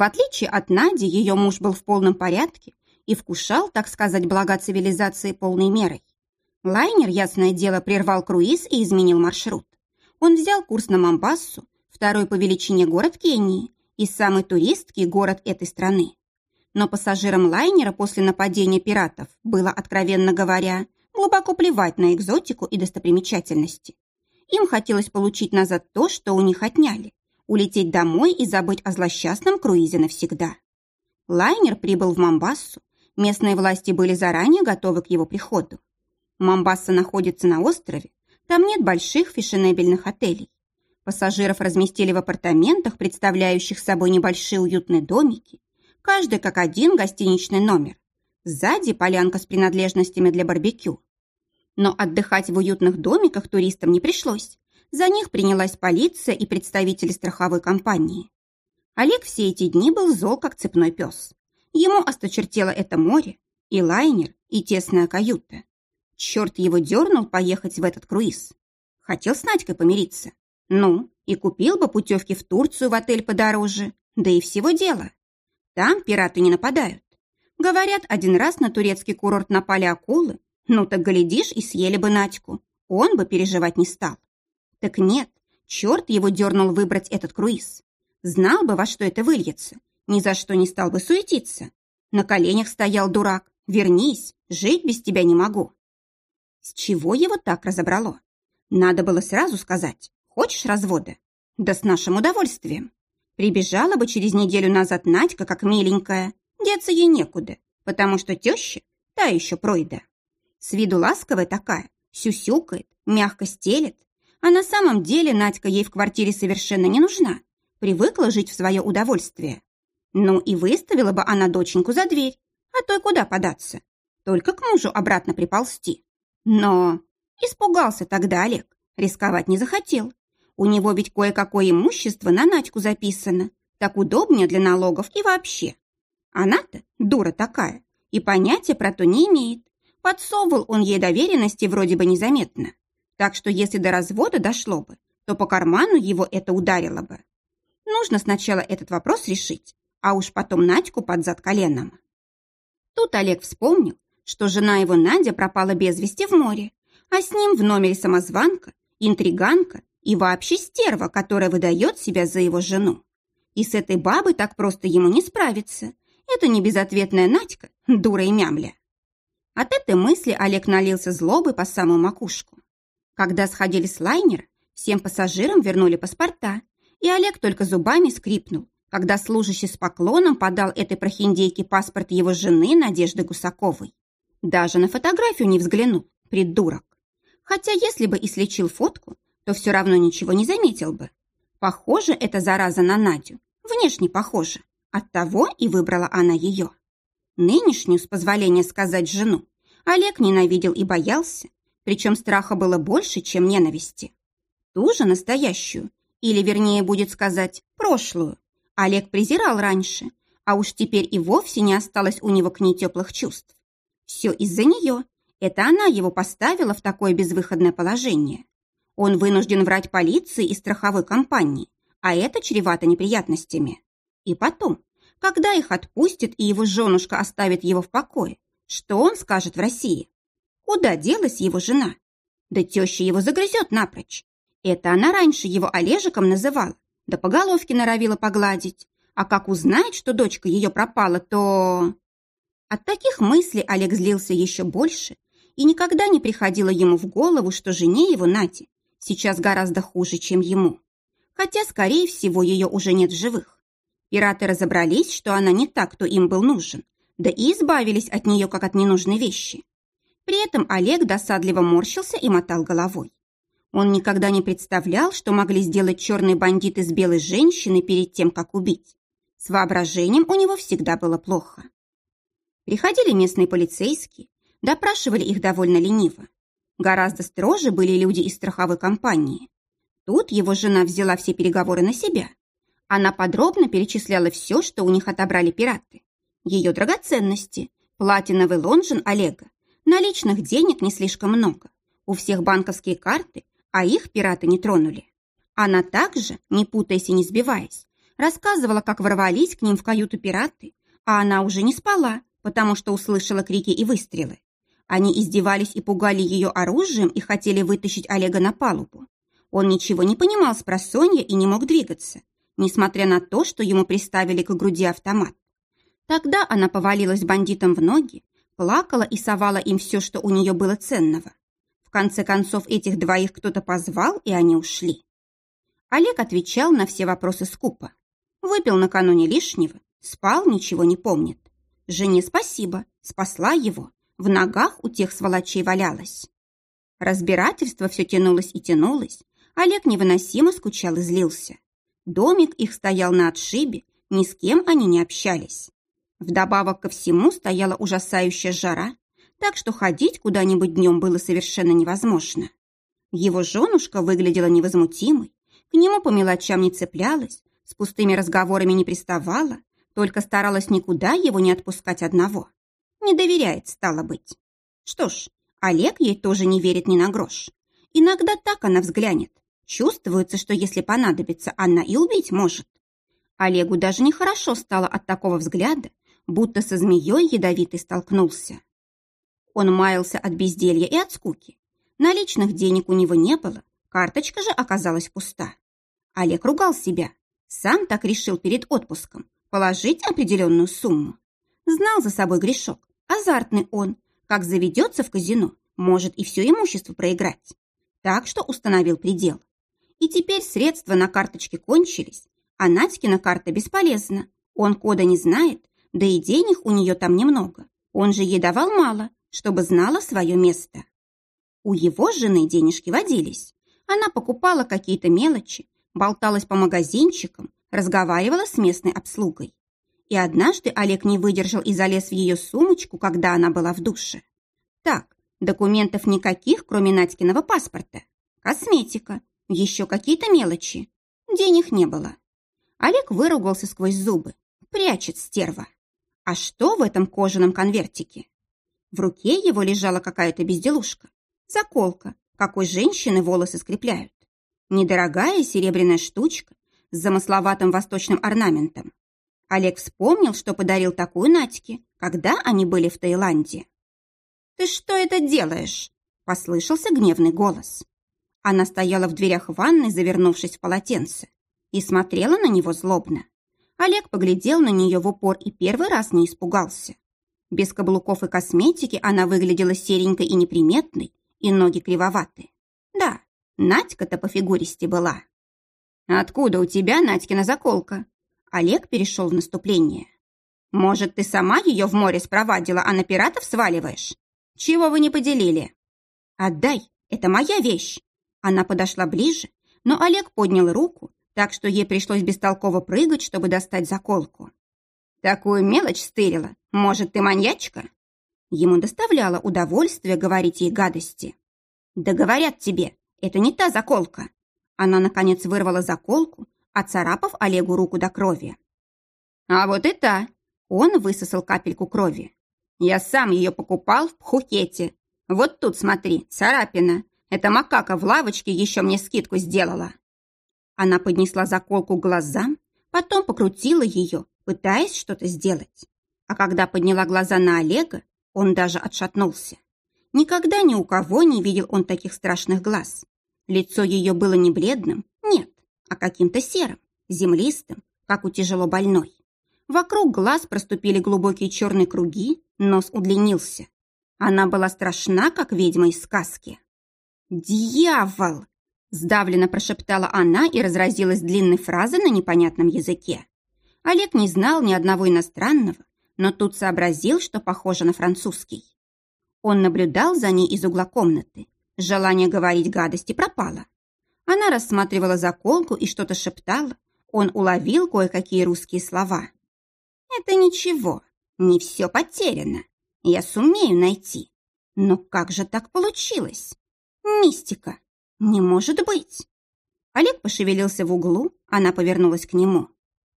В отличие от Нади, ее муж был в полном порядке и вкушал, так сказать, блага цивилизации полной мерой. Лайнер, ясное дело, прервал круиз и изменил маршрут. Он взял курс на Мамбассу, второй по величине город Кении и самый туристский город этой страны. Но пассажирам лайнера после нападения пиратов было, откровенно говоря, глубоко плевать на экзотику и достопримечательности. Им хотелось получить назад то, что у них отняли, улететь домой и забыть о злосчастном круизе навсегда. Лайнер прибыл в Мамбассу, местные власти были заранее готовы к его приходу. Мамбасса находится на острове, там нет больших фешенебельных отелей. Пассажиров разместили в апартаментах, представляющих собой небольшие уютные домики, каждый как один гостиничный номер. Сзади полянка с принадлежностями для барбекю. Но отдыхать в уютных домиках туристам не пришлось. За них принялась полиция и представители страховой компании. Олег все эти дни был зол, как цепной пес. Ему осточертело это море, и лайнер, и тесная каюта. Черт его дернул поехать в этот круиз. Хотел с Надькой помириться. Ну, и купил бы путевки в Турцию в отель подороже. Да и всего дела. Там пираты не нападают. Говорят, один раз на турецкий курорт напали акулы, ну так глядишь и съели бы Надьку. Он бы переживать не стал. Так нет, черт его дернул выбрать этот круиз. Знал бы, во что это выльется. Ни за что не стал бы суетиться. На коленях стоял дурак. Вернись, жить без тебя не могу. С чего его так разобрало? Надо было сразу сказать. Хочешь развода? Да с нашим удовольствием. Прибежала бы через неделю назад Надька, как миленькая. Деться ей некуда, потому что теща та еще пройда. С виду ласковая такая, сюсюкает, мягко стелет. А на самом деле Надька ей в квартире совершенно не нужна. Привыкла жить в свое удовольствие. Ну и выставила бы она доченьку за дверь. А то и куда податься? Только к мужу обратно приползти. Но испугался тогда Олег. Рисковать не захотел. У него ведь кое-какое имущество на Надьку записано. Так удобнее для налогов и вообще. Она-то дура такая и понятия про то не имеет. Подсовывал он ей доверенности вроде бы незаметно. Так что если до развода дошло бы, то по карману его это ударило бы. Нужно сначала этот вопрос решить, а уж потом Надьку под зад коленом. Тут Олег вспомнил, что жена его Надя пропала без вести в море, а с ним в номере самозванка, интриганка и вообще стерва, которая выдает себя за его жену. И с этой бабой так просто ему не справиться. Это не безответная Надька, дура и мямля. От этой мысли Олег налился злобой по самую макушку. Когда сходили с лайнера, всем пассажирам вернули паспорта, и Олег только зубами скрипнул, когда служащий с поклоном подал этой прохиндейке паспорт его жены Надежды Гусаковой. Даже на фотографию не взглянул, придурок. Хотя если бы и слечил фотку, то все равно ничего не заметил бы. Похоже эта зараза на Надю, внешне похоже. Оттого и выбрала она ее. Нынешнюю, с позволения сказать, жену Олег ненавидел и боялся, причем страха было больше, чем ненависти. Ту же настоящую, или, вернее, будет сказать, прошлую, Олег презирал раньше, а уж теперь и вовсе не осталось у него к ней теплых чувств. Все из-за нее. Это она его поставила в такое безвыходное положение. Он вынужден врать полиции и страховой компании, а это чревато неприятностями. И потом, когда их отпустят и его женушка оставит его в покое, что он скажет в России? Куда делась его жена? Да теща его загрызет напрочь. Это она раньше его Олежиком называла, да по головке норовила погладить. А как узнает, что дочка ее пропала, то... От таких мыслей Олег злился еще больше, и никогда не приходило ему в голову, что жене его, Нате, сейчас гораздо хуже, чем ему. Хотя, скорее всего, ее уже нет в живых. Пираты разобрались, что она не та, кто им был нужен, да и избавились от нее, как от ненужной вещи. При этом Олег досадливо морщился и мотал головой. Он никогда не представлял, что могли сделать черные бандиты с белой женщиной перед тем, как убить. С воображением у него всегда было плохо. Приходили местные полицейские, допрашивали их довольно лениво. Гораздо строже были люди из страховой компании. Тут его жена взяла все переговоры на себя. Она подробно перечисляла все, что у них отобрали пираты. Ее драгоценности, платиновый лонжин Олега, наличных денег не слишком много. У всех банковские карты, а их пираты не тронули. Она также, не путаясь и не сбиваясь, Рассказывала, как ворвались к ним в каюту пираты, а она уже не спала, потому что услышала крики и выстрелы. Они издевались и пугали ее оружием и хотели вытащить Олега на палубу. Он ничего не понимал с просонья и не мог двигаться, несмотря на то, что ему приставили к груди автомат. Тогда она повалилась бандитам в ноги, плакала и совала им все, что у нее было ценного. В конце концов, этих двоих кто-то позвал, и они ушли. Олег отвечал на все вопросы скупо. Выпил накануне лишнего, спал, ничего не помнит. Жене спасибо, спасла его, в ногах у тех сволочей валялась. Разбирательство все тянулось и тянулось. Олег невыносимо скучал и злился. Домик их стоял на отшибе, ни с кем они не общались. Вдобавок ко всему стояла ужасающая жара, так что ходить куда-нибудь днем было совершенно невозможно. Его женушка выглядела невозмутимой, к нему по мелочам не цеплялась, с пустыми разговорами не приставала, только старалась никуда его не отпускать одного. Не доверяет, стало быть. Что ж, Олег ей тоже не верит ни на грош. Иногда так она взглянет. Чувствуется, что если понадобится, она и убить может. Олегу даже нехорошо стало от такого взгляда, будто со змеей ядовитый столкнулся. Он маялся от безделья и от скуки. Наличных денег у него не было, карточка же оказалась пуста. Олег ругал себя. Сам так решил перед отпуском положить определенную сумму. Знал за собой грешок, азартный он, как заведется в казино, может и все имущество проиграть. Так что установил предел. И теперь средства на карточке кончились, а Надькина карта бесполезна. Он кода не знает, да и денег у нее там немного. Он же ей давал мало, чтобы знала свое место. У его жены денежки водились. Она покупала какие-то мелочи, болталась по магазинчикам, разговаривала с местной обслугой. И однажды Олег не выдержал и залез в ее сумочку, когда она была в душе. Так, документов никаких, кроме Надькиного паспорта. Косметика, еще какие-то мелочи. Денег не было. Олег выругался сквозь зубы. Прячет стерва. А что в этом кожаном конвертике? В руке его лежала какая-то безделушка. Заколка, какой женщины волосы скрепляют. Недорогая серебряная штучка с замысловатым восточным орнаментом. Олег вспомнил, что подарил такую Надьке, когда они были в Таиланде. «Ты что это делаешь?» – послышался гневный голос. Она стояла в дверях ванной, завернувшись в полотенце, и смотрела на него злобно. Олег поглядел на нее в упор и первый раз не испугался. Без каблуков и косметики она выглядела серенькой и неприметной, и ноги кривоваты. Да, Надька-то по фигуристе была. «Откуда у тебя Надькина заколка?» Олег перешел в наступление. «Может, ты сама ее в море спровадила, а на пиратов сваливаешь? Чего вы не поделили?» «Отдай, это моя вещь!» Она подошла ближе, но Олег поднял руку, так что ей пришлось бестолково прыгать, чтобы достать заколку. «Такую мелочь стырила. Может, ты маньячка?» Ему доставляло удовольствие говорить ей гадости. «Да говорят тебе, это не та заколка!» Она, наконец, вырвала заколку, оцарапав Олегу руку до крови. «А вот и та!» Он высосал капельку крови. «Я сам ее покупал в Пхукете. Вот тут, смотри, царапина. Эта макака в лавочке еще мне скидку сделала». Она поднесла заколку к глазам, потом покрутила ее, пытаясь что-то сделать. А когда подняла глаза на Олега, он даже отшатнулся. Никогда ни у кого не видел он таких страшных глаз. Лицо ее было не бледным, нет, а каким-то серым, землистым, как у тяжело больной. Вокруг глаз проступили глубокие черные круги, нос удлинился. Она была страшна, как ведьма из сказки. «Дьявол!» Сдавленно прошептала она и разразилась длинной фразой на непонятном языке. Олег не знал ни одного иностранного, но тут сообразил, что похоже на французский. Он наблюдал за ней из угла комнаты. Желание говорить гадости пропало. Она рассматривала заколку и что-то шептала. Он уловил кое-какие русские слова. «Это ничего, не все потеряно. Я сумею найти. Но как же так получилось? Мистика. «Не может быть!» Олег пошевелился в углу, она повернулась к нему.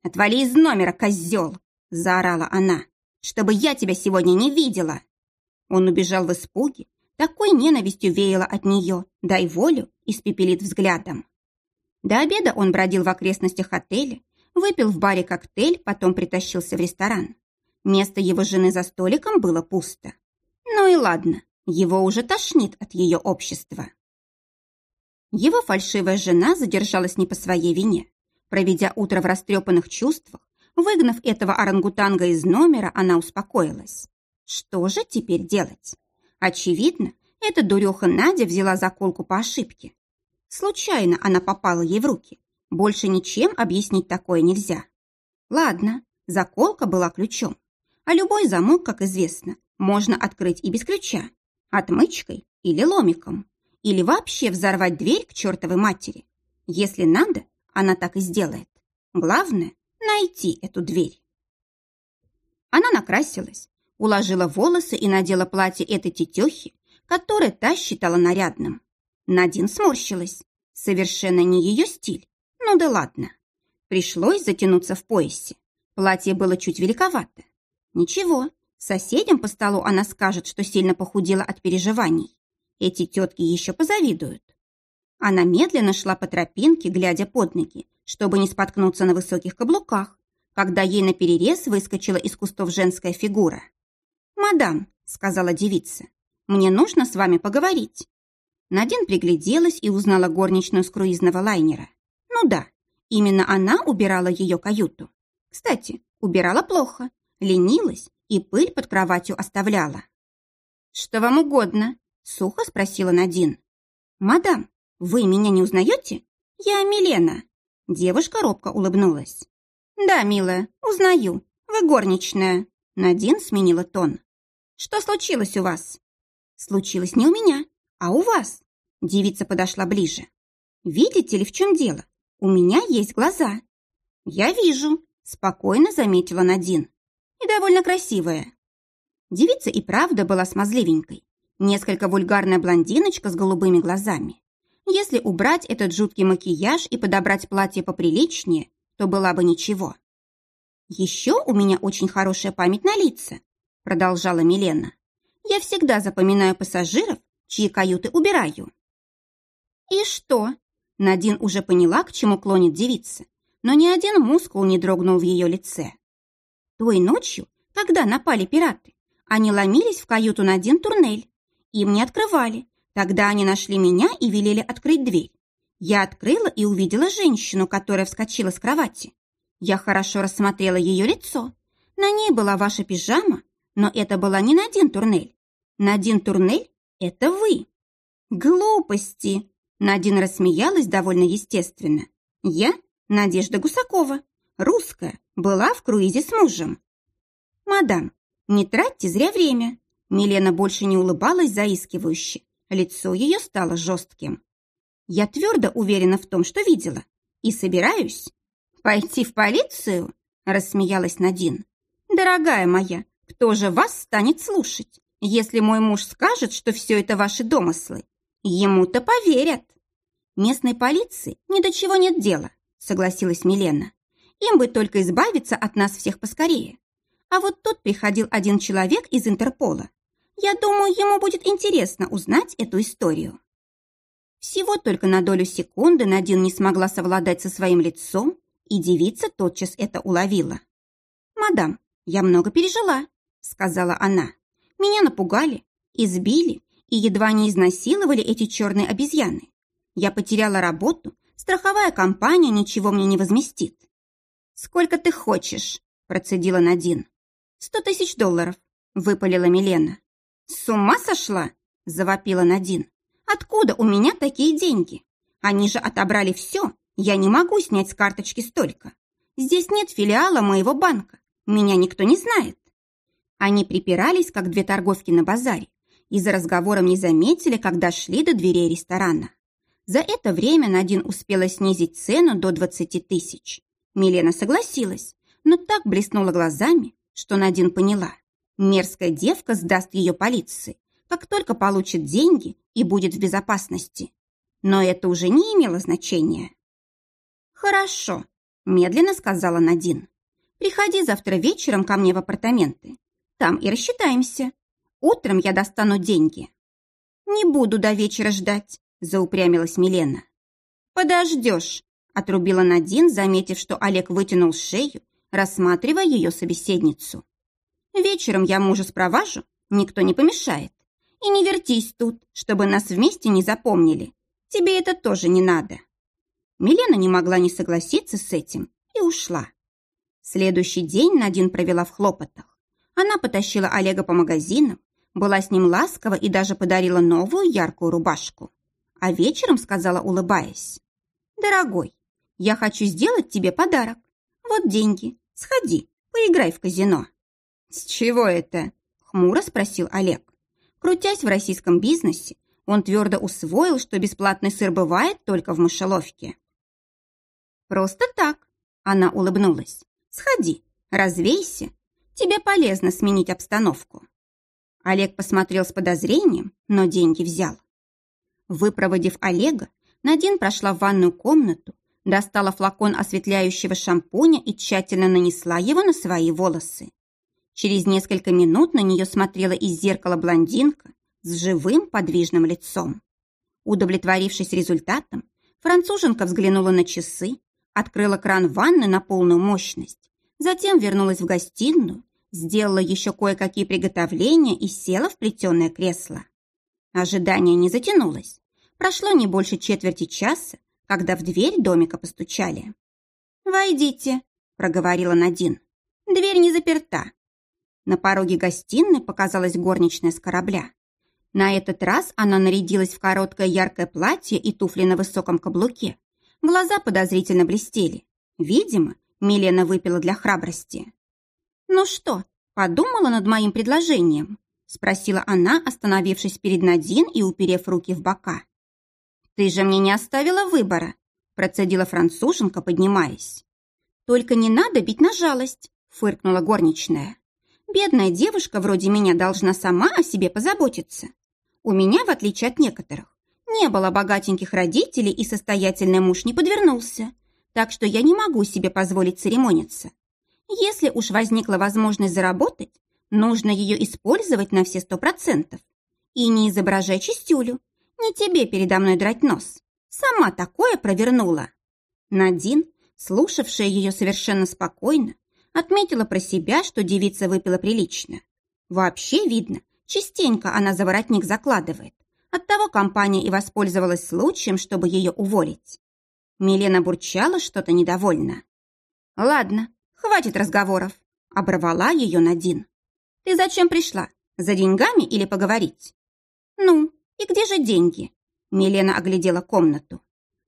«Отвали из номера, козел!» – заорала она. «Чтобы я тебя сегодня не видела!» Он убежал в испуге, такой ненавистью веяло от нее, дай волю, испепелит взглядом. До обеда он бродил в окрестностях отеля, Выпил в баре коктейль, потом притащился в ресторан. Место его жены за столиком было пусто. Ну и ладно, его уже тошнит от ее общества. Его фальшивая жена задержалась не по своей вине. Проведя утро в растрепанных чувствах, выгнав этого орангутанга из номера, она успокоилась. Что же теперь делать? Очевидно, эта дуреха Надя взяла заколку по ошибке. Случайно она попала ей в руки. Больше ничем объяснить такое нельзя. Ладно, заколка была ключом. А любой замок, как известно, можно открыть и без ключа. Отмычкой или ломиком. Или вообще взорвать дверь к чертовой матери. Если надо, она так и сделает. Главное – найти эту дверь. Она накрасилась, уложила волосы и надела платье этой тетехи, которое та считала нарядным. Надин сморщилась. Совершенно не ее стиль. Ну да ладно. Пришлось затянуться в поясе. Платье было чуть великовато. Ничего, соседям по столу она скажет, что сильно похудела от переживаний. Эти тетки еще позавидуют. Она медленно шла по тропинке, глядя под ноги, чтобы не споткнуться на высоких каблуках, когда ей наперерез выскочила из кустов женская фигура. «Мадам», — сказала девица, — «мне нужно с вами поговорить». Надин пригляделась и узнала горничную с круизного лайнера. Ну да, именно она убирала ее каюту. Кстати, убирала плохо, ленилась и пыль под кроватью оставляла. «Что вам угодно?» — сухо спросила Надин. «Мадам, вы меня не узнаете? Я Милена». Девушка робко улыбнулась. «Да, милая, узнаю. Вы горничная». Надин сменила тон. «Что случилось у вас?» «Случилось не у меня, а у вас». Девица подошла ближе. «Видите ли, в чем дело? У меня есть глаза». «Я вижу», — спокойно заметила Надин. «И довольно красивая». Девица и правда была смазливенькой. Несколько вульгарная блондиночка с голубыми глазами. Если убрать этот жуткий макияж и подобрать платье поприличнее, то была бы ничего. «Еще у меня очень хорошая память на лица», — продолжала Милена. «Я всегда запоминаю пассажиров, чьи каюты убираю». «И что?» Надин уже поняла, к чему клонит девица, но ни один мускул не дрогнул в ее лице. Той ночью, когда напали пираты, они ломились в каюту на один турнель. Им не открывали, Тогда они нашли меня и велели открыть дверь. Я открыла и увидела женщину, которая вскочила с кровати. Я хорошо рассмотрела ее лицо. На ней была ваша пижама, но это была не Надин Турнель. Надин Турнель — это вы. Глупости! Надин рассмеялась довольно естественно. Я Надежда Гусакова, русская, была в круизе с мужем. Мадам, не тратьте зря время. Милена больше не улыбалась заискивающе, Лицо ее стало жестким. Я твердо уверена в том, что видела. И собираюсь. «Пойти в полицию?» – рассмеялась Надин. «Дорогая моя, кто же вас станет слушать, если мой муж скажет, что все это ваши домыслы? Ему-то поверят». «Местной полиции ни до чего нет дела», – согласилась Милена. «Им бы только избавиться от нас всех поскорее. А вот тут приходил один человек из Интерпола. Я думаю, ему будет интересно узнать эту историю. Всего только на долю секунды Надин не смогла совладать со своим лицом, и девица тотчас это уловила. «Мадам, я много пережила», — сказала она. «Меня напугали, избили и едва не изнасиловали эти черные обезьяны. Я потеряла работу, страховая компания ничего мне не возместит». «Сколько ты хочешь?» – процедила Надин. «Сто тысяч долларов», – выпалила Милена. «С ума сошла?» – завопила Надин. «Откуда у меня такие деньги? Они же отобрали все. Я не могу снять с карточки столько. Здесь нет филиала моего банка. Меня никто не знает». Они припирались, как две торговки на базаре, и за разговором не заметили, когда шли до дверей ресторана. За это время Надин успела снизить цену до 20 тысяч. Милена согласилась, но так блеснула глазами, что Надин поняла. Мерзкая девка сдаст ее полиции, как только получит деньги и будет в безопасности. Но это уже не имело значения. «Хорошо», – медленно сказала Надин. «Приходи завтра вечером ко мне в апартаменты. Там и рассчитаемся. Утром я достану деньги». «Не буду до вечера ждать», – заупрямилась Милена. «Подождешь», – Отрубила Надин, заметив, что Олег вытянул шею, рассматривая ее собеседницу. «Вечером я мужа спроважу, никто не помешает. И не вертись тут, чтобы нас вместе не запомнили. Тебе это тоже не надо». Милена не могла не согласиться с этим и ушла. Следующий день Надин провела в хлопотах. Она потащила Олега по магазинам, была с ним ласкова и даже подарила новую яркую рубашку. А вечером сказала, улыбаясь, «Дорогой, я хочу сделать тебе подарок. Вот деньги. Сходи, поиграй в казино». «С чего это?» – хмуро спросил Олег. Крутясь в российском бизнесе, он твердо усвоил, что бесплатный сыр бывает только в мышеловке. «Просто так», – она улыбнулась. «Сходи, развейся. Тебе полезно сменить обстановку». Олег посмотрел с подозрением, но деньги взял. Выпроводив Олега, Надин прошла в ванную комнату, достала флакон осветляющего шампуня и тщательно нанесла его на свои волосы. Через несколько минут на нее смотрела из зеркала блондинка с живым подвижным лицом. Удовлетворившись результатом, француженка взглянула на часы, открыла кран ванны на полную мощность, затем вернулась в гостиную, сделала еще кое-какие приготовления и села в плетеное кресло. Ожидание не затянулось. Прошло не больше четверти часа, когда в дверь домика постучали. «Войдите», — проговорила Надин. «Дверь не заперта». На пороге гостиной показалась горничная с корабля. На этот раз она нарядилась в короткое яркое платье и туфли на высоком каблуке, Глаза подозрительно блестели. Видимо, Милена выпила для храбрости. «Ну что, подумала над моим предложением?» спросила она, остановившись перед Надин и уперев руки в бока. «Ты же мне не оставила выбора», процедила француженка, поднимаясь. «Только не надо бить на жалость», фыркнула горничная. «Бедная девушка вроде меня должна сама о себе позаботиться. У меня, в отличие от некоторых, не было богатеньких родителей, и состоятельный муж не подвернулся, так что я не могу себе позволить церемониться. Если уж возникла возможность заработать, нужно ее использовать на все сто процентов. И не изображай чистюлю, не тебе передо мной драть нос. Сама такое провернула. Надин, слушавшая ее совершенно спокойно, отметила про себя, что девица выпила прилично. Вообще видно, частенько она за воротник закладывает. Оттого компания и воспользовалась случаем, чтобы ее уволить. Милена бурчала что-то недовольно. «Ладно, хватит разговоров», — оборвала ее Надин. «Ты зачем пришла? За деньгами или поговорить?» «Ну, и где же деньги?» Милена оглядела комнату.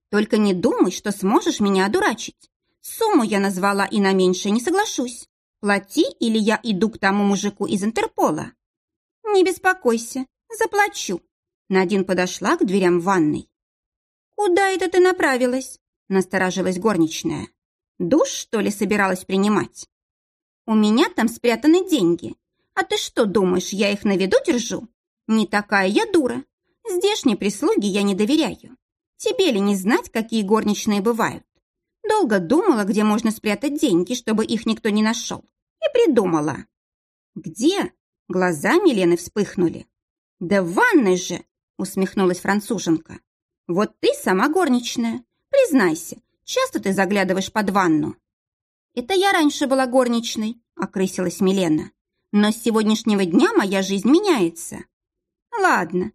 «Только не думай, что сможешь меня одурачить. Сумму я назвала и на меньшее не соглашусь. Плати, или я иду к тому мужику из Интерпола». «Не беспокойся, заплачу», Надин подошла к дверям ванной. «Куда это ты направилась?» – насторожилась горничная. «Душ, что ли, собиралась принимать?» «У меня там спрятаны деньги. А ты что думаешь, я их на виду держу? Не такая я дура. Здешней прислуги я не доверяю. Тебе ли не знать, какие горничные бывают? Долго думала, где можно спрятать деньги, чтобы их никто не нашел. И придумала. Где? Глаза Милены вспыхнули. Да в ванной же, усмехнулась француженка. «Вот ты сама горничная. Признайся, часто ты заглядываешь под ванну?» «Это я раньше была горничной», — окрысилась Милена. «Но с сегодняшнего дня моя жизнь меняется». «Ладно,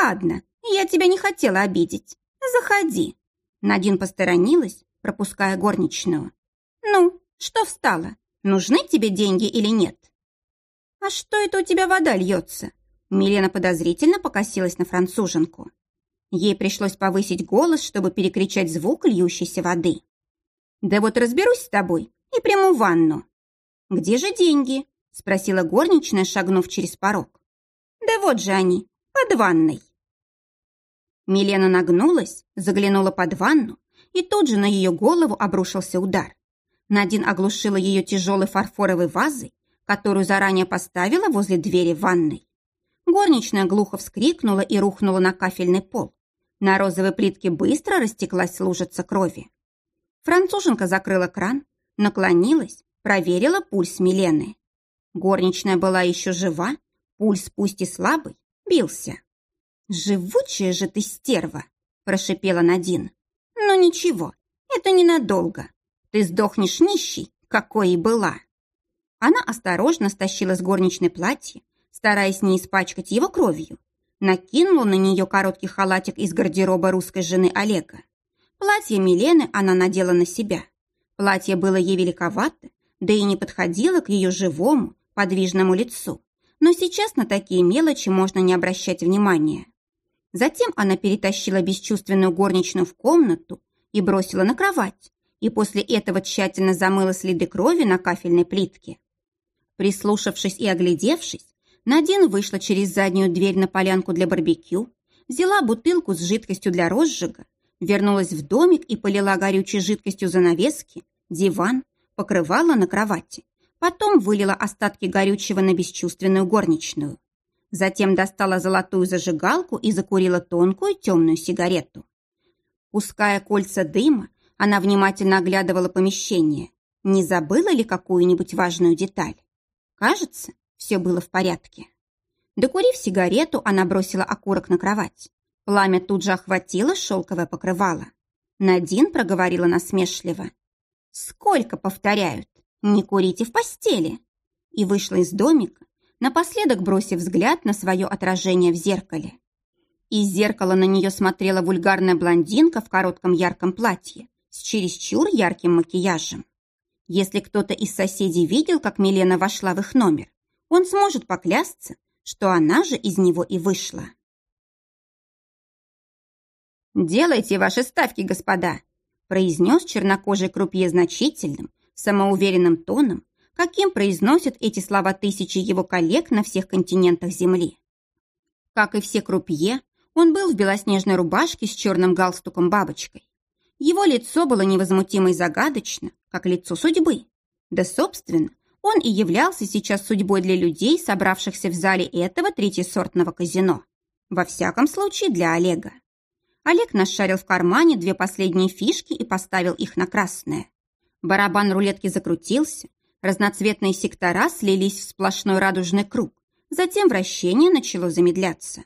ладно, я тебя не хотела обидеть. Заходи». Надин посторонилась, пропуская горничную. «Ну, что встала? Нужны тебе деньги или нет?» «А что это у тебя вода льется?» Милена подозрительно покосилась на француженку. Ей пришлось повысить голос, чтобы перекричать звук льющейся воды. «Да вот разберусь с тобой и приму ванну». «Где же деньги?» – спросила горничная, шагнув через порог. «Да вот же они, под ванной». Милена нагнулась, заглянула под ванну, и тут же на ее голову обрушился удар. Надин оглушила ее тяжелой фарфоровой вазой, которую заранее поставила возле двери ванной. Горничная глухо вскрикнула и рухнула на кафельный пол. На розовой плитке быстро растеклась лужица крови. Француженка закрыла кран, наклонилась, проверила пульс Милены. Горничная была еще жива, пульс пусть и слабый, бился. «Живучая же ты стерва!» – прошипела Надин. «Ну ничего, Это ненадолго. Ты сдохнешь нищей, какой и была». Она осторожно стащила с горничной платье, стараясь не испачкать его кровью. Накинула на нее короткий халатик из гардероба русской жены Олега. Платье Милены она надела на себя. Платье было ей великовато, да и не подходило к ее живому, подвижному лицу. Но сейчас на такие мелочи можно не обращать внимания. Затем она перетащила бесчувственную горничную в комнату и бросила на кровать, и после этого тщательно замыла следы крови на кафельной плитке. Прислушавшись и оглядевшись, Надин вышла через заднюю дверь на полянку для барбекю, взяла бутылку с жидкостью для розжига, вернулась в домик и полила горючей жидкостью занавески, диван, покрывала на кровати. Потом вылила остатки горючего на бесчувственную горничную. Затем достала золотую зажигалку и закурила тонкую темную сигарету. Пуская кольца дыма, она внимательно оглядывала помещение. Не забыла ли какую-нибудь важную деталь? Кажется, все было в порядке. Докурив сигарету, она бросила окурок на кровать. Пламя тут же охватило шелковое покрывало. Надин проговорила насмешливо. «Сколько повторяют? Не курите в постели!» И вышла из домика, напоследок бросив взгляд на свое отражение в зеркале. Из зеркала на нее смотрела вульгарная блондинка в коротком ярком платье с чересчур ярким макияжем. Если кто-то из соседей видел, как Милена вошла в их номер, он сможет поклясться, что она же из него и вышла. «Делайте ваши ставки, господа», произнес чернокожий крупье значительным, самоуверенным тоном, каким произносят эти слова тысячи его коллег на всех континентах Земли. Как и все крупье, он был в белоснежной рубашке с черным галстуком-бабочкой. Его лицо было невозмутимо и загадочно, как лицо судьбы. Да, собственно, он и являлся сейчас судьбой для людей, собравшихся в зале этого третьесортного казино. Во всяком случае, для Олега. Олег нашарил в кармане две последние фишки и поставил их на красное. Барабан рулетки закрутился, разноцветные сектора слились в сплошной радужный круг, затем вращение начало замедляться.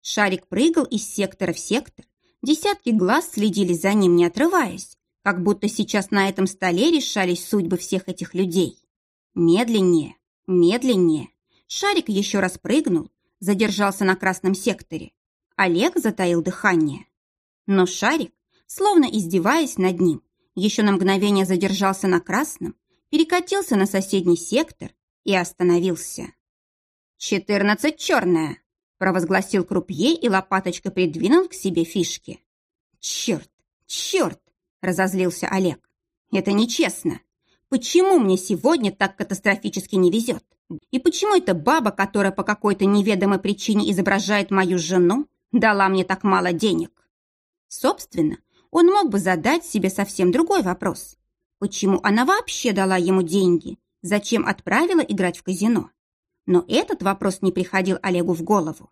Шарик прыгал из сектора в сектор, Десятки глаз следили за ним, не отрываясь, как будто сейчас на этом столе решались судьбы всех этих людей. Медленнее, медленнее. Шарик еще раз прыгнул, задержался на красном секторе. Олег затаил дыхание. Но шарик, словно издеваясь над ним, еще на мгновение задержался на красном, перекатился на соседний сектор и остановился. «Четырнадцать черная!» провозгласил крупье и лопаточкой придвинул к себе фишки. «Черт! Черт!» – разозлился Олег. «Это нечестно. Почему мне сегодня так катастрофически не везет? И почему эта баба, которая по какой-то неведомой причине изображает мою жену, дала мне так мало денег?» Собственно, он мог бы задать себе совсем другой вопрос. Почему она вообще дала ему деньги? Зачем отправила играть в казино? Но этот вопрос не приходил Олегу в голову.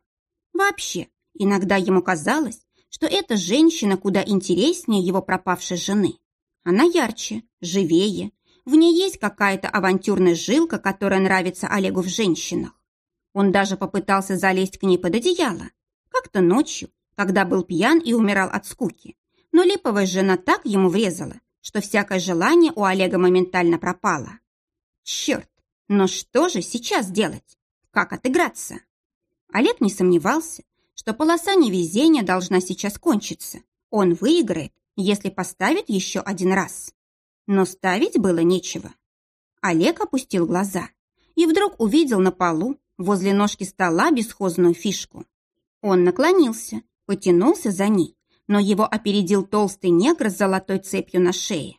Вообще, иногда ему казалось, что эта женщина куда интереснее его пропавшей жены. Она ярче, живее, в ней есть какая-то авантюрная жилка, которая нравится Олегу в женщинах. Он даже попытался залезть к ней под одеяло. Как-то ночью, когда был пьян и умирал от скуки. Но липовая жена так ему врезала, что всякое желание у Олега моментально пропало. Черт, но что же сейчас делать? Как отыграться? Олег не сомневался, что полоса невезения должна сейчас кончиться. Он выиграет, если поставит еще один раз. Но ставить было нечего. Олег опустил глаза и вдруг увидел на полу возле ножки стола бесхозную фишку. Он наклонился, потянулся за ней, но его опередил толстый негр с золотой цепью на шее.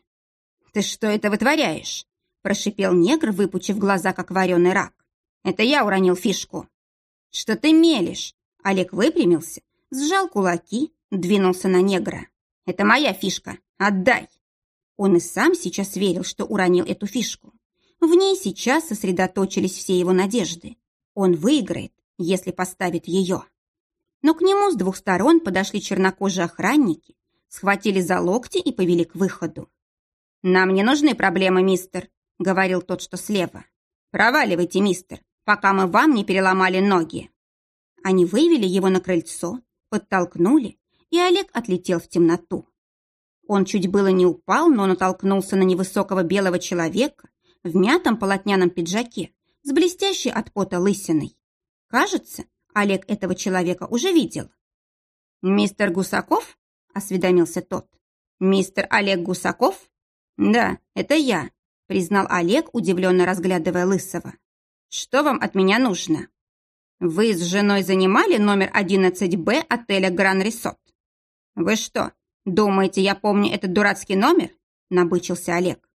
«Ты что это вытворяешь?» прошипел негр, выпучив глаза, как вареный рак. «Это я уронил фишку». «Что ты мелешь?» Олег выпрямился, сжал кулаки, двинулся на негра. «Это моя фишка. Отдай!» Он и сам сейчас верил, что уронил эту фишку. В ней сейчас сосредоточились все его надежды. Он выиграет, если поставит ее. Но к нему с двух сторон подошли чернокожие охранники, схватили за локти и повели к выходу. «Нам не нужны проблемы, мистер», — говорил тот, что слева. «Проваливайте, мистер, пока мы вам не переломали ноги». Они вывели его на крыльцо, подтолкнули, и Олег отлетел в темноту. Он чуть было не упал, но натолкнулся на невысокого белого человека в мятом полотняном пиджаке с блестящей от пота лысиной. Кажется, Олег этого человека уже видел. «Мистер Гусаков?» – осведомился тот. «Мистер Олег Гусаков?» «Да, это я», – признал Олег, удивленно разглядывая Лысого. «Что вам от меня нужно?» «Вы с женой занимали номер 11Б отеля Гран Ресот?» «Вы что, думаете, я помню этот дурацкий номер?» – набычился Олег.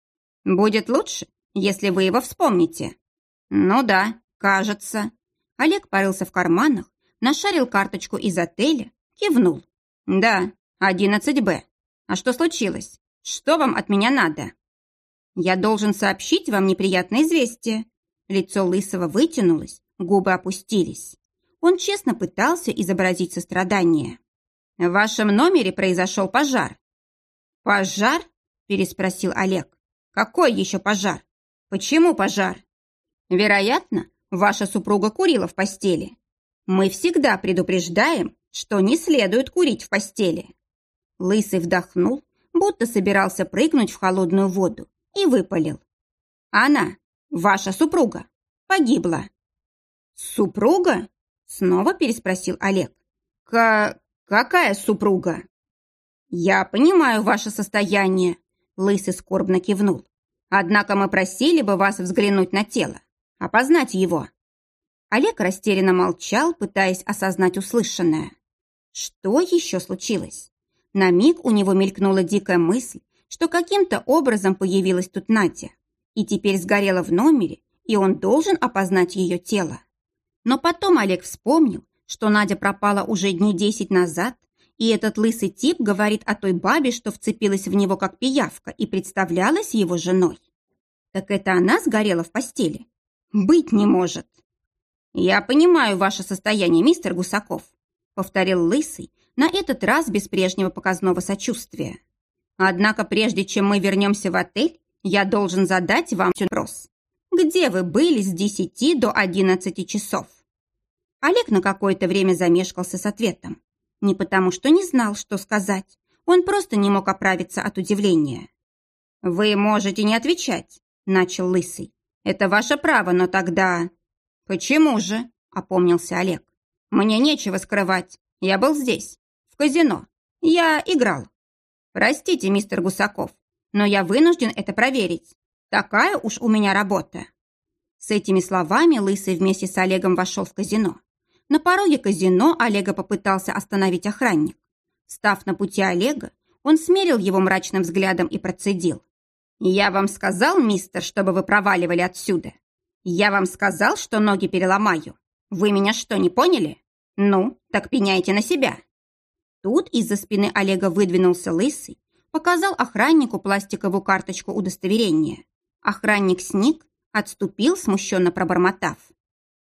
«Будет лучше, если вы его вспомните». «Ну да, кажется». Олег порылся в карманах, нашарил карточку из отеля, кивнул. «Да, 11Б. А что случилось? Что вам от меня надо?» «Я должен сообщить вам неприятное известие». Лицо Лысого вытянулось, губы опустились. Он честно пытался изобразить сострадание. «В вашем номере произошел пожар». «Пожар?» – переспросил Олег. «Какой еще пожар? Почему пожар?» «Вероятно, ваша супруга курила в постели. Мы всегда предупреждаем, что не следует курить в постели». Лысый вдохнул, будто собирался прыгнуть в холодную воду, и выпалил. «Она, ваша супруга, погибла». «Супруга?» — снова переспросил Олег. «К... какая супруга?» «Я понимаю ваше состояние», — Лысый скорбно кивнул. «Однако мы просили бы вас взглянуть на тело, опознать его». Олег растерянно молчал, пытаясь осознать услышанное. Что еще случилось? На миг у него мелькнула дикая мысль, что каким-то образом появилась тут Надя, и теперь сгорела в номере, и он должен опознать ее тело. Но потом Олег вспомнил, что Надя пропала уже дней десять назад, и этот лысый тип говорит о той бабе, что вцепилась в него как пиявка и представлялась его женой. Так это она сгорела в постели? Быть не может. Я понимаю ваше состояние, мистер Гусаков, повторил лысый, на этот раз без прежнего показного сочувствия. Однако прежде чем мы вернемся в отель, я должен задать вам вопрос. Где вы были с 10 до 11 часов? Олег на какое-то время замешкался с ответом. Не потому, что не знал, что сказать. Он просто не мог оправиться от удивления. «Вы можете не отвечать», — начал Лысый. «Это ваше право, но тогда...» «Почему же?» — опомнился Олег. «Мне нечего скрывать. Я был здесь, в казино. Я играл. Простите, мистер Гусаков, но я вынужден это проверить. Такая уж у меня работа. С этими словами Лысый вместе с Олегом вошел в казино. На пороге казино Олега попытался остановить охранник. Став на пути Олега, он смерил его мрачным взглядом и процедил. «Я вам сказал, мистер, чтобы вы проваливали отсюда. Я вам сказал, что ноги переломаю. Вы меня что, не поняли? Ну, так пеняйте на себя». Тут из-за спины Олега выдвинулся лысый, показал охраннику пластиковую карточку удостоверения. Охранник сник, отступил, смущенно пробормотав.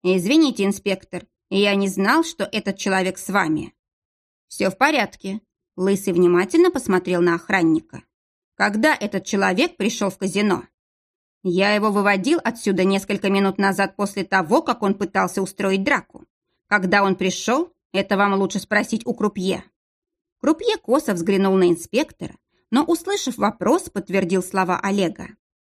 «Извините, инспектор, я не знал, что этот человек с вами». «Все в порядке», — Лысый внимательно посмотрел на охранника. «Когда этот человек пришел в казино?» «Я его выводил отсюда несколько минут назад после того, как он пытался устроить драку. Когда он пришел, это вам лучше спросить у крупье». Крупье косо взглянул на инспектора, но, услышав вопрос, подтвердил слова Олега.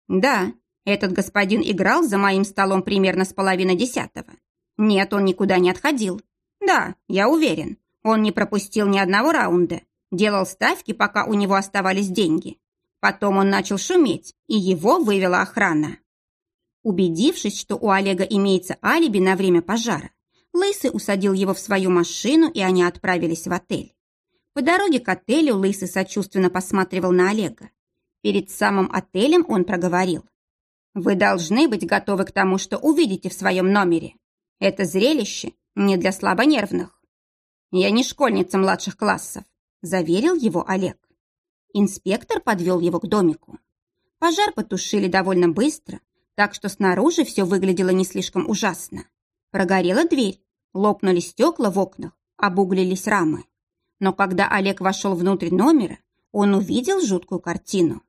«Да, этот господин играл за моим столом примерно с половины десятого. Нет, он никуда не отходил. Да, я уверен, он не пропустил ни одного раунда, делал ставки, пока у него оставались деньги. Потом он начал шуметь, и его вывела охрана. Убедившись, что у Олега имеется алиби на время пожара, Лысый усадил его в свою машину, и они отправились в отель. По дороге к отелю Лысый сочувственно посматривал на Олега. Перед самым отелем он проговорил. «Вы должны быть готовы к тому, что увидите в своем номере. Это зрелище не для слабонервных». «Я не школьница младших классов», – заверил его Олег. Инспектор подвел его к домику. Пожар потушили довольно быстро, так что снаружи все выглядело не слишком ужасно. Прогорела дверь, лопнули стекла в окнах, обуглились рамы. Но когда Олег вошел внутрь номера, он увидел жуткую картину.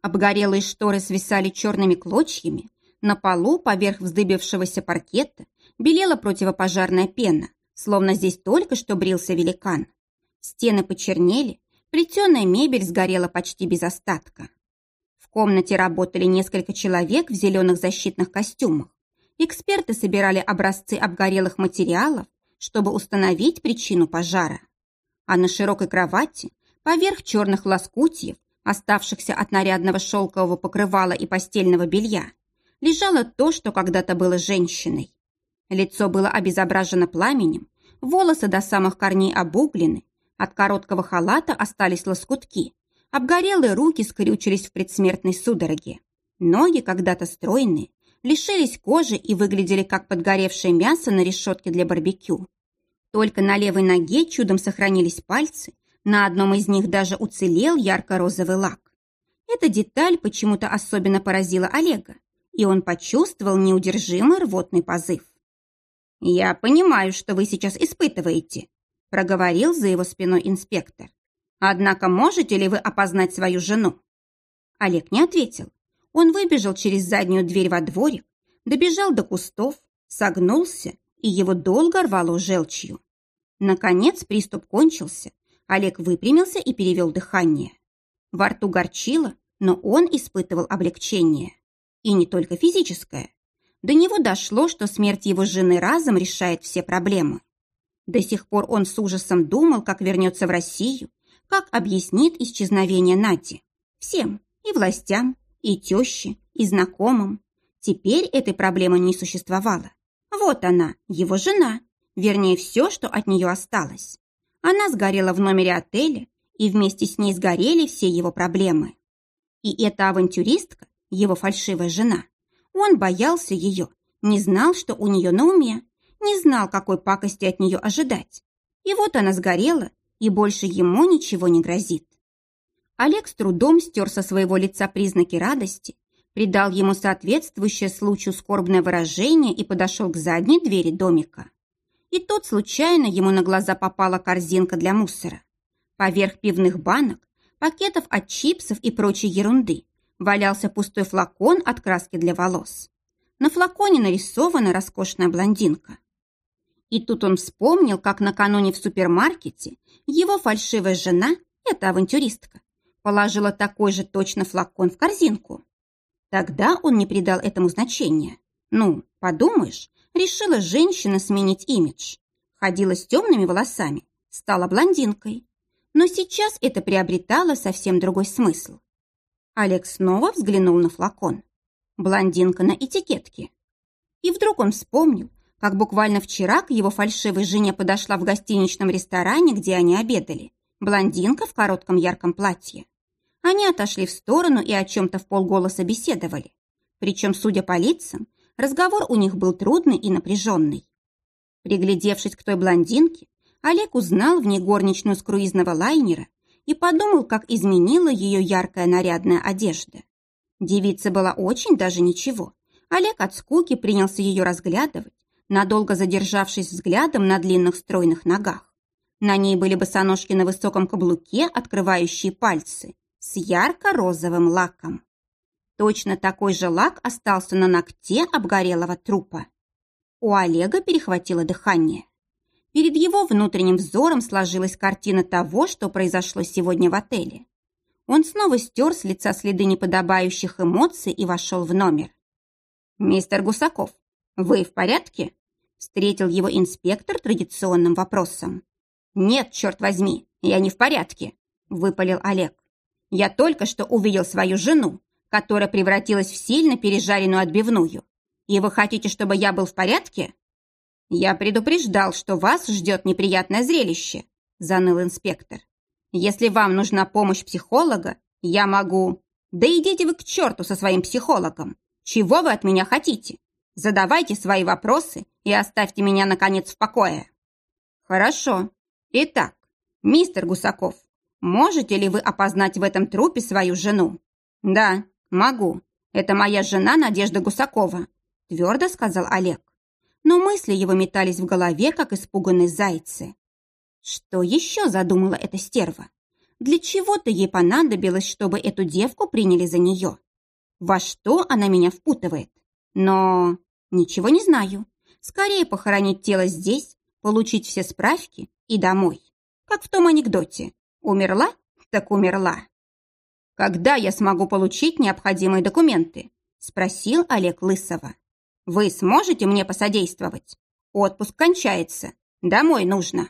Обгорелые шторы свисали черными клочьями, на полу поверх вздыбившегося паркета белела противопожарная пена, словно здесь только что брился великан. Стены почернели, Плетеная мебель сгорела почти без остатка. В комнате работали несколько человек в зеленых защитных костюмах. Эксперты собирали образцы обгорелых материалов, чтобы установить причину пожара. А на широкой кровати, поверх черных лоскутьев, оставшихся от нарядного шелкового покрывала и постельного белья, лежало то, что когда-то было женщиной. Лицо было обезображено пламенем, волосы до самых корней обуглены, от короткого халата остались лоскутки, обгорелые руки скрючились в предсмертной судороге. Ноги, когда-то стройные, лишились кожи и выглядели как подгоревшее мясо на решетке для барбекю. Только на левой ноге чудом сохранились пальцы, на одном из них даже уцелел ярко-розовый лак. Эта деталь почему-то особенно поразила Олега, и он почувствовал неудержимый рвотный позыв. «Я понимаю, что вы сейчас испытываете», проговорил за его спиной инспектор. «Однако можете ли вы опознать свою жену?» Олег не ответил. Он выбежал через заднюю дверь во дворик, добежал до кустов, согнулся, и его долго рвало желчью. Наконец приступ кончился. Олег выпрямился и перевел дыхание. Во рту горчило, но он испытывал облегчение. И не только физическое. До него дошло, что смерть его жены разом решает все проблемы. До сих пор он с ужасом думал, как вернется в Россию, как объяснит исчезновение Нати. Всем, и властям, и теще, и знакомым. Теперь этой проблемы не существовало. Вот она, его жена, вернее, все, что от нее осталось. Она сгорела в номере отеля, и вместе с ней сгорели все его проблемы. И эта авантюристка, его фальшивая жена, он боялся ее, не знал, что у нее на уме, не знал, какой пакости от нее ожидать. И вот она сгорела, и больше ему ничего не грозит. Олег с трудом стер со своего лица признаки радости, придал ему соответствующее случаю скорбное выражение и подошел к задней двери домика. И тут случайно ему на глаза попала корзинка для мусора. Поверх пивных банок, пакетов от чипсов и прочей ерунды валялся пустой флакон от краски для волос. На флаконе нарисована роскошная блондинка. И тут он вспомнил, как накануне в супермаркете его фальшивая жена, эта авантюристка, положила такой же точно флакон в корзинку. Тогда он не придал этому значения. Ну, подумаешь, решила женщина сменить имидж. Ходила с темными волосами, стала блондинкой. Но сейчас это приобретало совсем другой смысл. Олег снова взглянул на флакон. Блондинка на этикетке. И вдруг он вспомнил, как буквально вчера к его фальшивой жене подошла в гостиничном ресторане, где они обедали, блондинка в коротком ярком платье. Они отошли в сторону и о чем-то в полголоса беседовали. Причем, судя по лицам, разговор у них был трудный и напряженный. Приглядевшись к той блондинке, Олег узнал в ней горничную с круизного лайнера и подумал, как изменила ее яркая нарядная одежда. Девица была очень даже ничего. Олег от скуки принялся ее разглядывать, надолго задержавшись взглядом на длинных стройных ногах. На ней были босоножки на высоком каблуке, открывающие пальцы, с ярко-розовым лаком. Точно такой же лак остался на ногте обгорелого трупа. У Олега перехватило дыхание. Перед его внутренним взором сложилась картина того, что произошло сегодня в отеле. Он снова стер с лица следы неподобающих эмоций и вошел в номер. «Мистер Гусаков, «Вы в порядке?» – встретил его инспектор традиционным вопросом. «Нет, черт возьми, я не в порядке», – выпалил Олег. «Я только что увидел свою жену, которая превратилась в сильно пережаренную отбивную. И вы хотите, чтобы я был в порядке?» «Я предупреждал, что вас ждет неприятное зрелище», – заныл инспектор. «Если вам нужна помощь психолога, я могу...» «Да идите вы к черту со своим психологом! Чего вы от меня хотите? Задавайте свои вопросы и оставьте меня, наконец, в покое». «Хорошо. Итак, мистер Гусаков, можете ли вы опознать в этом трупе свою жену?» «Да, могу. Это моя жена Надежда Гусакова», твердо сказал Олег. Но мысли его метались в голове, как испуганные зайцы. Что еще задумала эта стерва? Для чего-то ей понадобилось, чтобы эту девку приняли за нее. Во что она меня впутывает? Но Ничего не знаю. Скорее похоронить тело здесь, получить все справки и домой. Как в том анекдоте. Умерла? так умерла. «Когда я смогу получить необходимые документы?» – спросил Олег Лысова. «Вы сможете мне посодействовать? Отпуск кончается. Домой нужно».